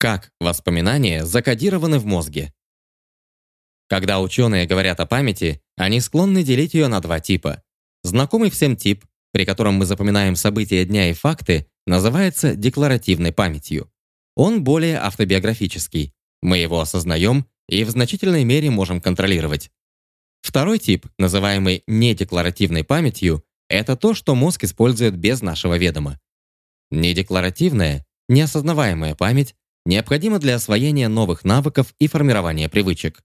Как воспоминания закодированы в мозге? Когда ученые говорят о памяти, они склонны делить ее на два типа. Знакомый всем тип, при котором мы запоминаем события дня и факты, называется декларативной памятью. Он более автобиографический. Мы его осознаем и в значительной мере можем контролировать. Второй тип, называемый недекларативной памятью, это то, что мозг использует без нашего ведома. Недекларативная, неосознаваемая память необходима для освоения новых навыков и формирования привычек.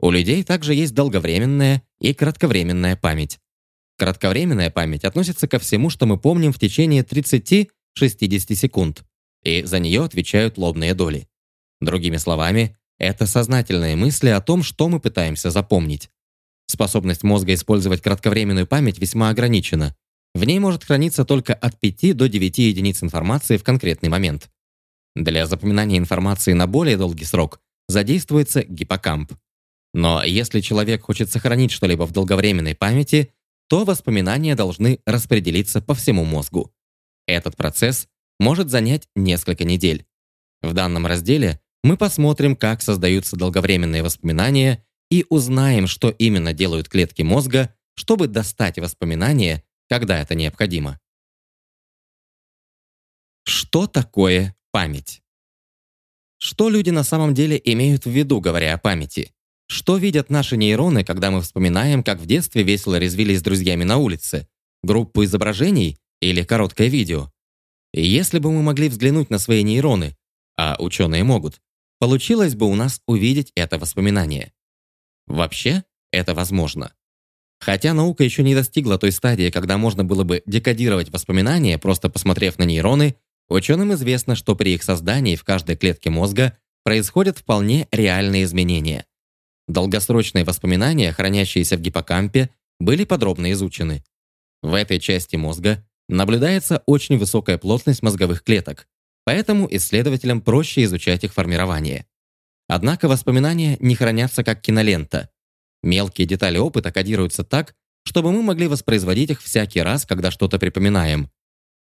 У людей также есть долговременная и кратковременная память. Кратковременная память относится ко всему, что мы помним в течение 30-60 секунд, и за нее отвечают лобные доли. Другими словами, это сознательные мысли о том, что мы пытаемся запомнить. Способность мозга использовать кратковременную память весьма ограничена. В ней может храниться только от 5 до 9 единиц информации в конкретный момент. Для запоминания информации на более долгий срок задействуется гиппокамп. Но если человек хочет сохранить что-либо в долговременной памяти, то воспоминания должны распределиться по всему мозгу. Этот процесс может занять несколько недель. В данном разделе мы посмотрим, как создаются долговременные воспоминания и узнаем, что именно делают клетки мозга, чтобы достать воспоминания, когда это необходимо. Что такое память? Что люди на самом деле имеют в виду, говоря о памяти? Что видят наши нейроны, когда мы вспоминаем, как в детстве весело резвились с друзьями на улице? Группу изображений или короткое видео? И если бы мы могли взглянуть на свои нейроны, а ученые могут, получилось бы у нас увидеть это воспоминание. Вообще, это возможно. Хотя наука еще не достигла той стадии, когда можно было бы декодировать воспоминания, просто посмотрев на нейроны, ученым известно, что при их создании в каждой клетке мозга происходят вполне реальные изменения. Долгосрочные воспоминания, хранящиеся в гиппокампе, были подробно изучены. В этой части мозга наблюдается очень высокая плотность мозговых клеток, поэтому исследователям проще изучать их формирование. Однако воспоминания не хранятся как кинолента. Мелкие детали опыта кодируются так, чтобы мы могли воспроизводить их всякий раз, когда что-то припоминаем.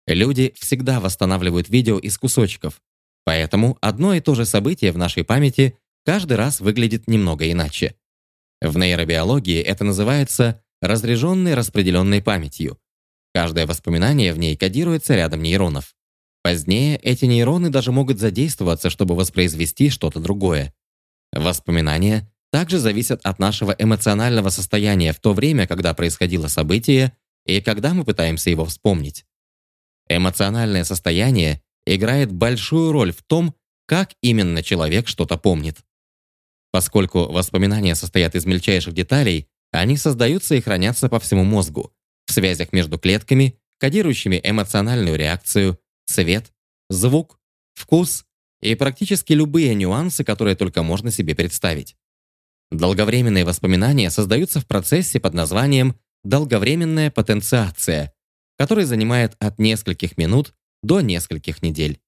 Люди всегда восстанавливают видео из кусочков, поэтому одно и то же событие в нашей памяти каждый раз выглядит немного иначе. В нейробиологии это называется разряженной распределенной памятью. Каждое воспоминание в ней кодируется рядом нейронов. Позднее эти нейроны даже могут задействоваться, чтобы воспроизвести что-то другое. Воспоминания также зависят от нашего эмоционального состояния в то время, когда происходило событие, и когда мы пытаемся его вспомнить. Эмоциональное состояние играет большую роль в том, как именно человек что-то помнит. Поскольку воспоминания состоят из мельчайших деталей, они создаются и хранятся по всему мозгу, в связях между клетками, кодирующими эмоциональную реакцию, цвет, звук, вкус и практически любые нюансы, которые только можно себе представить. Долговременные воспоминания создаются в процессе под названием долговременная потенциация, который занимает от нескольких минут до нескольких недель.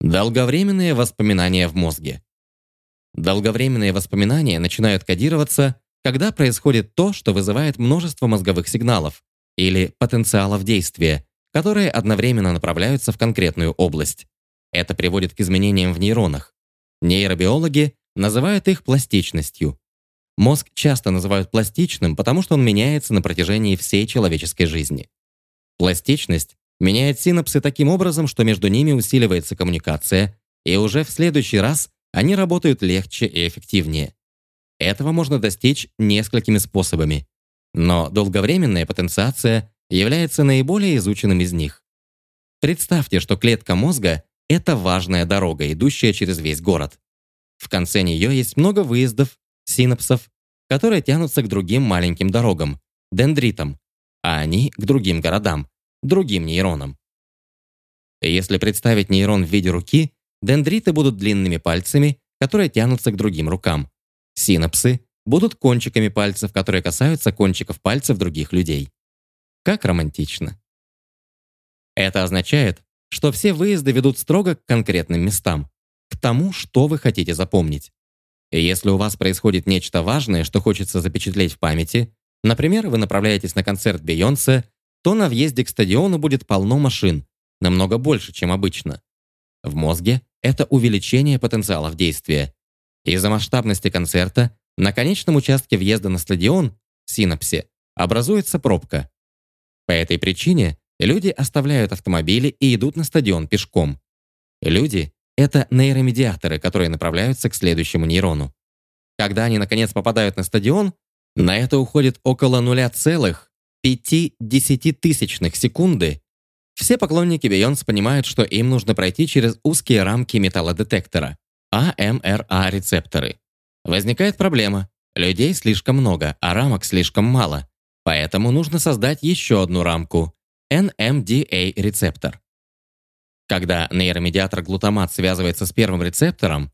Долговременные воспоминания в мозге. Долговременные воспоминания начинают кодироваться, когда происходит то, что вызывает множество мозговых сигналов или потенциалов действия, которые одновременно направляются в конкретную область. Это приводит к изменениям в нейронах. Нейробиологи называют их пластичностью. Мозг часто называют пластичным, потому что он меняется на протяжении всей человеческой жизни. Пластичность меняет синапсы таким образом, что между ними усиливается коммуникация, и уже в следующий раз они работают легче и эффективнее. Этого можно достичь несколькими способами. Но долговременная потенциация является наиболее изученным из них. Представьте, что клетка мозга — это важная дорога, идущая через весь город. В конце нее есть много выездов, синапсов, которые тянутся к другим маленьким дорогам, дендритам, а они к другим городам, другим нейронам. Если представить нейрон в виде руки, Дендриты будут длинными пальцами, которые тянутся к другим рукам. Синапсы будут кончиками пальцев, которые касаются кончиков пальцев других людей. Как романтично. Это означает, что все выезды ведут строго к конкретным местам, к тому, что вы хотите запомнить. Если у вас происходит нечто важное, что хочется запечатлеть в памяти, например, вы направляетесь на концерт Бейонсе, то на въезде к стадиону будет полно машин, намного больше, чем обычно. В мозге это увеличение потенциалов действия. Из-за масштабности концерта на конечном участке въезда на стадион, синапсе, образуется пробка. По этой причине люди оставляют автомобили и идут на стадион пешком. Люди — это нейромедиаторы, которые направляются к следующему нейрону. Когда они, наконец, попадают на стадион, на это уходит около 0,5 тысячных секунды. Все поклонники Бейонс понимают, что им нужно пройти через узкие рамки металлодетектора, АМРА-рецепторы. Возникает проблема. Людей слишком много, а рамок слишком мало. Поэтому нужно создать еще одну рамку – NMDA-рецептор. Когда нейромедиатор глутамат связывается с первым рецептором,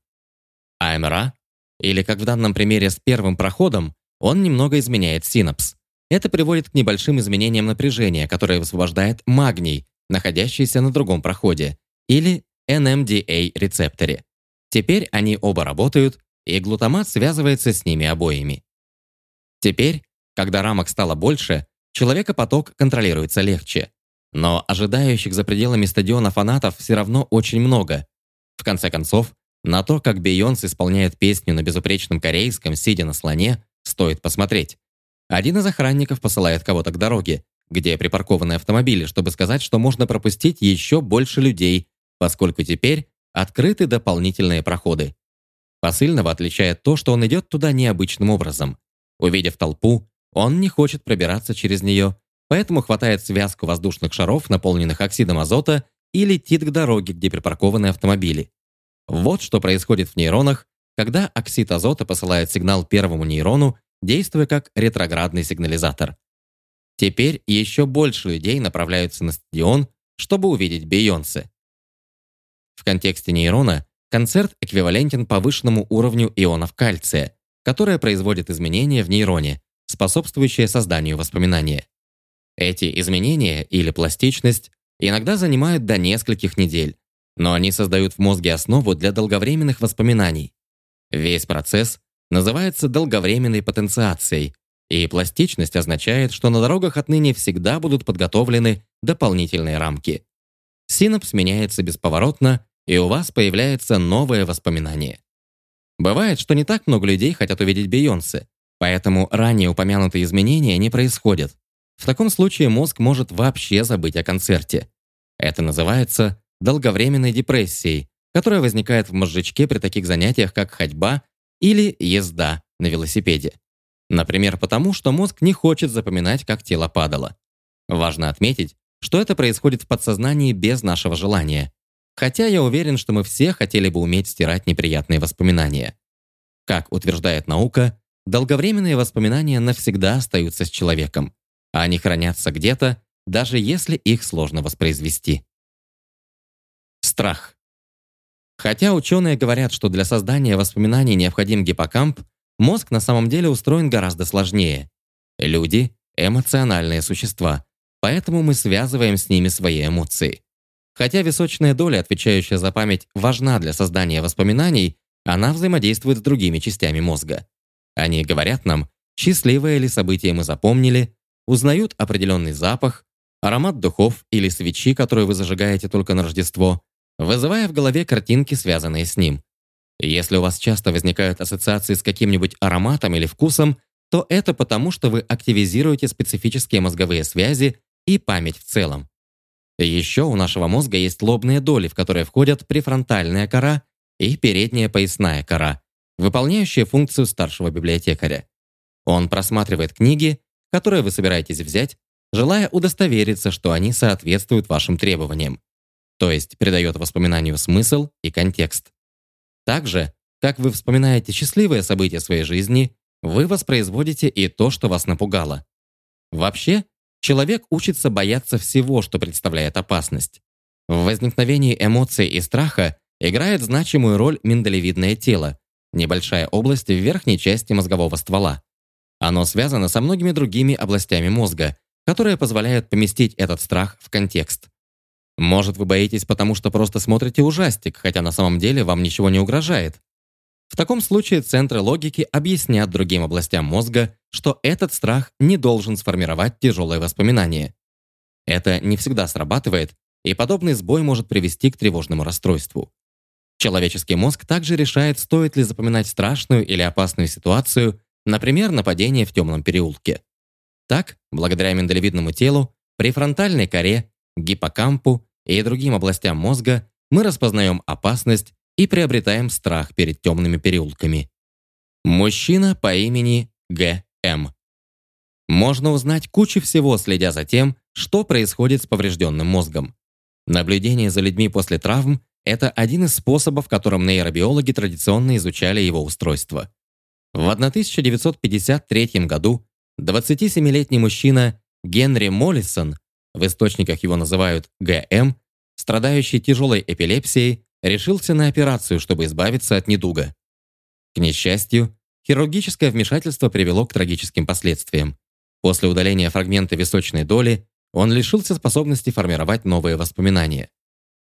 АМРА, или как в данном примере с первым проходом, он немного изменяет синапс. Это приводит к небольшим изменениям напряжения, которое высвобождает магний, находящийся на другом проходе, или NMDA-рецепторе. Теперь они оба работают, и глутамат связывается с ними обоими. Теперь, когда рамок стало больше, человека-поток контролируется легче. Но ожидающих за пределами стадиона фанатов все равно очень много. В конце концов, на то, как Бейонс исполняет песню на безупречном корейском, сидя на слоне, стоит посмотреть. Один из охранников посылает кого-то к дороге, где припаркованы автомобили, чтобы сказать, что можно пропустить еще больше людей, поскольку теперь открыты дополнительные проходы. Посыльного отличает то, что он идет туда необычным образом. Увидев толпу, он не хочет пробираться через нее, поэтому хватает связку воздушных шаров, наполненных оксидом азота, и летит к дороге, где припаркованы автомобили. Вот что происходит в нейронах, когда оксид азота посылает сигнал первому нейрону, действуя как ретроградный сигнализатор. Теперь еще больше людей направляются на стадион, чтобы увидеть Бейонсе. В контексте нейрона концерт эквивалентен повышенному уровню ионов кальция, которое производит изменения в нейроне, способствующие созданию воспоминания. Эти изменения или пластичность иногда занимают до нескольких недель, но они создают в мозге основу для долговременных воспоминаний. Весь процесс называется долговременной потенциацией, и пластичность означает, что на дорогах отныне всегда будут подготовлены дополнительные рамки. Синапс меняется бесповоротно, и у вас появляется новое воспоминание. Бывает, что не так много людей хотят увидеть Бейонсе, поэтому ранее упомянутые изменения не происходят. В таком случае мозг может вообще забыть о концерте. Это называется долговременной депрессией, которая возникает в мозжечке при таких занятиях, как ходьба или езда на велосипеде. Например, потому что мозг не хочет запоминать, как тело падало. Важно отметить, что это происходит в подсознании без нашего желания. Хотя я уверен, что мы все хотели бы уметь стирать неприятные воспоминания. Как утверждает наука, долговременные воспоминания навсегда остаются с человеком, а они хранятся где-то, даже если их сложно воспроизвести. Страх. Хотя ученые говорят, что для создания воспоминаний необходим гиппокамп, мозг на самом деле устроен гораздо сложнее. Люди — эмоциональные существа, поэтому мы связываем с ними свои эмоции. Хотя височная доля, отвечающая за память, важна для создания воспоминаний, она взаимодействует с другими частями мозга. Они говорят нам, счастливое ли событие мы запомнили, узнают определенный запах, аромат духов или свечи, которые вы зажигаете только на Рождество, вызывая в голове картинки, связанные с ним. Если у вас часто возникают ассоциации с каким-нибудь ароматом или вкусом, то это потому, что вы активизируете специфические мозговые связи и память в целом. Еще у нашего мозга есть лобные доли, в которые входят префронтальная кора и передняя поясная кора, выполняющие функцию старшего библиотекаря. Он просматривает книги, которые вы собираетесь взять, желая удостовериться, что они соответствуют вашим требованиям то есть придает воспоминанию смысл и контекст. Так же, как вы вспоминаете счастливые события своей жизни, вы воспроизводите и то, что вас напугало. Вообще, человек учится бояться всего, что представляет опасность. В возникновении эмоций и страха играет значимую роль миндалевидное тело, небольшая область в верхней части мозгового ствола. Оно связано со многими другими областями мозга, которые позволяют поместить этот страх в контекст. Может, вы боитесь, потому что просто смотрите ужастик, хотя на самом деле вам ничего не угрожает. В таком случае центры логики объяснят другим областям мозга, что этот страх не должен сформировать тяжелые воспоминания. Это не всегда срабатывает, и подобный сбой может привести к тревожному расстройству. Человеческий мозг также решает, стоит ли запоминать страшную или опасную ситуацию, например, нападение в темном переулке. Так, благодаря миндалевидному телу, префронтальной коре, гиппокампу и другим областям мозга мы распознаем опасность и приобретаем страх перед темными переулками. Мужчина по имени Г.М. Можно узнать кучу всего, следя за тем, что происходит с поврежденным мозгом. Наблюдение за людьми после травм – это один из способов, которым нейробиологи традиционно изучали его устройство. В 1953 году 27-летний мужчина Генри Моллисон, в источниках его называют ГМ, страдающий тяжелой эпилепсией, решился на операцию, чтобы избавиться от недуга. К несчастью, хирургическое вмешательство привело к трагическим последствиям. После удаления фрагмента височной доли он лишился способности формировать новые воспоминания.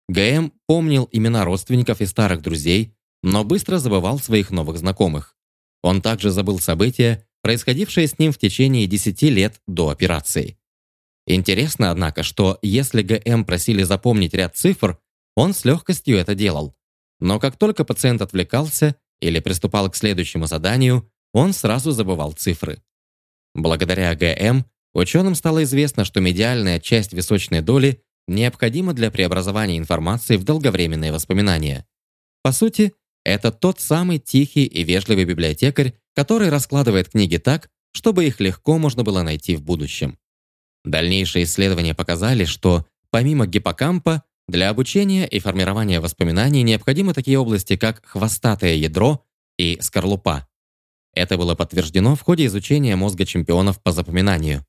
ГМ помнил имена родственников и старых друзей, но быстро забывал своих новых знакомых. Он также забыл события, происходившие с ним в течение 10 лет до операции. Интересно, однако, что если ГМ просили запомнить ряд цифр, он с легкостью это делал. Но как только пациент отвлекался или приступал к следующему заданию, он сразу забывал цифры. Благодаря ГМ ученым стало известно, что медиальная часть височной доли необходима для преобразования информации в долговременные воспоминания. По сути, это тот самый тихий и вежливый библиотекарь, который раскладывает книги так, чтобы их легко можно было найти в будущем. Дальнейшие исследования показали, что помимо гиппокампа для обучения и формирования воспоминаний необходимы такие области, как хвостатое ядро и скорлупа. Это было подтверждено в ходе изучения мозга чемпионов по запоминанию.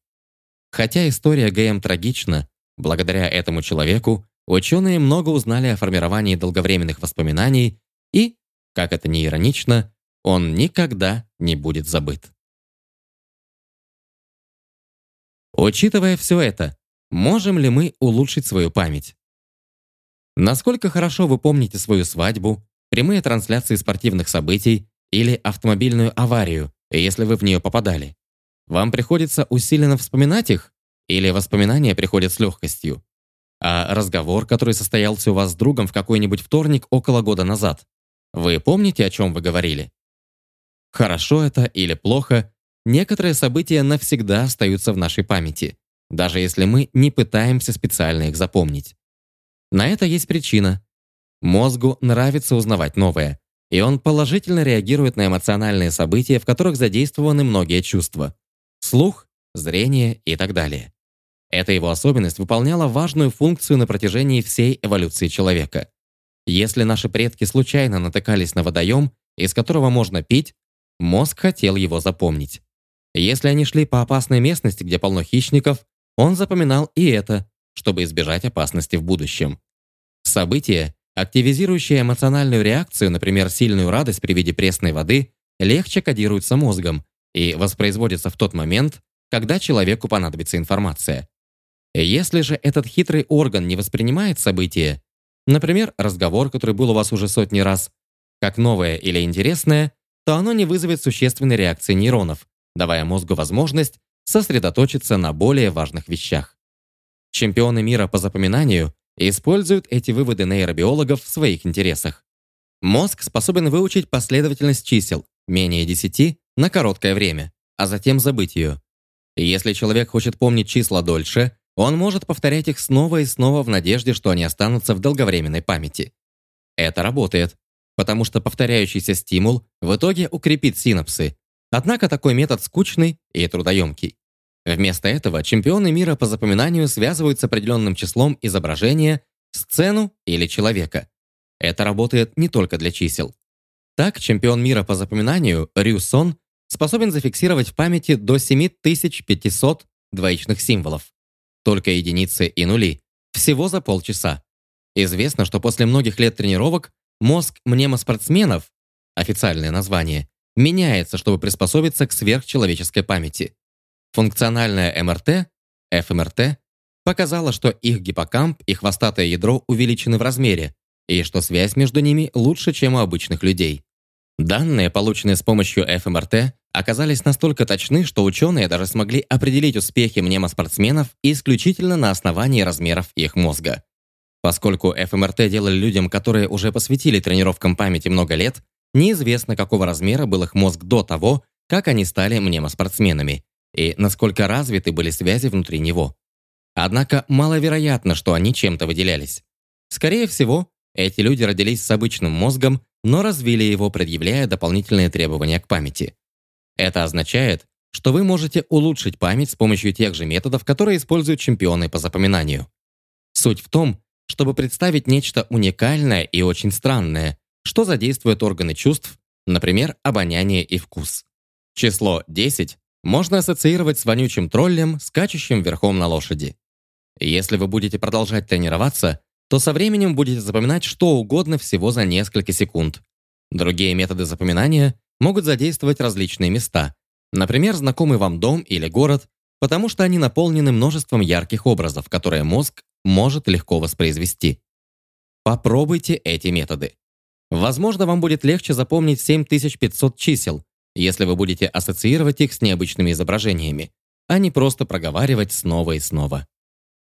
Хотя история ГМ трагична, благодаря этому человеку ученые много узнали о формировании долговременных воспоминаний и, как это ни иронично, он никогда не будет забыт. Учитывая все это, можем ли мы улучшить свою память? Насколько хорошо вы помните свою свадьбу, прямые трансляции спортивных событий или автомобильную аварию, если вы в нее попадали? Вам приходится усиленно вспоминать их? Или воспоминания приходят с легкостью? А разговор, который состоялся у вас с другом в какой-нибудь вторник около года назад, вы помните, о чем вы говорили? Хорошо это или плохо, некоторые события навсегда остаются в нашей памяти, даже если мы не пытаемся специально их запомнить. На это есть причина. Мозгу нравится узнавать новое, и он положительно реагирует на эмоциональные события, в которых задействованы многие чувства – слух, зрение и так далее. Эта его особенность выполняла важную функцию на протяжении всей эволюции человека. Если наши предки случайно натыкались на водоем, из которого можно пить, мозг хотел его запомнить. Если они шли по опасной местности, где полно хищников, он запоминал и это, чтобы избежать опасности в будущем. События, активизирующие эмоциональную реакцию, например, сильную радость при виде пресной воды, легче кодируются мозгом и воспроизводятся в тот момент, когда человеку понадобится информация. Если же этот хитрый орган не воспринимает события, например, разговор, который был у вас уже сотни раз, как новое или интересное, то оно не вызовет существенной реакции нейронов, давая мозгу возможность сосредоточиться на более важных вещах. Чемпионы мира по запоминанию используют эти выводы нейробиологов в своих интересах. Мозг способен выучить последовательность чисел, менее 10, на короткое время, а затем забыть ее. Если человек хочет помнить числа дольше, он может повторять их снова и снова в надежде, что они останутся в долговременной памяти. Это работает, потому что повторяющийся стимул в итоге укрепит синапсы, Однако такой метод скучный и трудоемкий. Вместо этого чемпионы мира по запоминанию связывают с определенным числом изображения, сцену или человека. Это работает не только для чисел. Так, чемпион мира по запоминанию Рю Сон способен зафиксировать в памяти до 7500 двоичных символов. Только единицы и нули. Всего за полчаса. Известно, что после многих лет тренировок мозг мнемоспортсменов, официальное название, меняется, чтобы приспособиться к сверхчеловеческой памяти. Функциональная МРТ, ФМРТ, показала, что их гиппокамп и хвостатое ядро увеличены в размере, и что связь между ними лучше, чем у обычных людей. Данные, полученные с помощью ФМРТ, оказались настолько точны, что ученые даже смогли определить успехи мнемоспортсменов исключительно на основании размеров их мозга. Поскольку ФМРТ делали людям, которые уже посвятили тренировкам памяти много лет, неизвестно, какого размера был их мозг до того, как они стали мнемоспортсменами, и насколько развиты были связи внутри него. Однако маловероятно, что они чем-то выделялись. Скорее всего, эти люди родились с обычным мозгом, но развили его, предъявляя дополнительные требования к памяти. Это означает, что вы можете улучшить память с помощью тех же методов, которые используют чемпионы по запоминанию. Суть в том, чтобы представить нечто уникальное и очень странное, что задействует органы чувств, например, обоняние и вкус. Число 10 можно ассоциировать с вонючим троллем, скачущим верхом на лошади. Если вы будете продолжать тренироваться, то со временем будете запоминать что угодно всего за несколько секунд. Другие методы запоминания могут задействовать различные места, например, знакомый вам дом или город, потому что они наполнены множеством ярких образов, которые мозг может легко воспроизвести. Попробуйте эти методы. Возможно, вам будет легче запомнить 7500 чисел, если вы будете ассоциировать их с необычными изображениями, а не просто проговаривать снова и снова.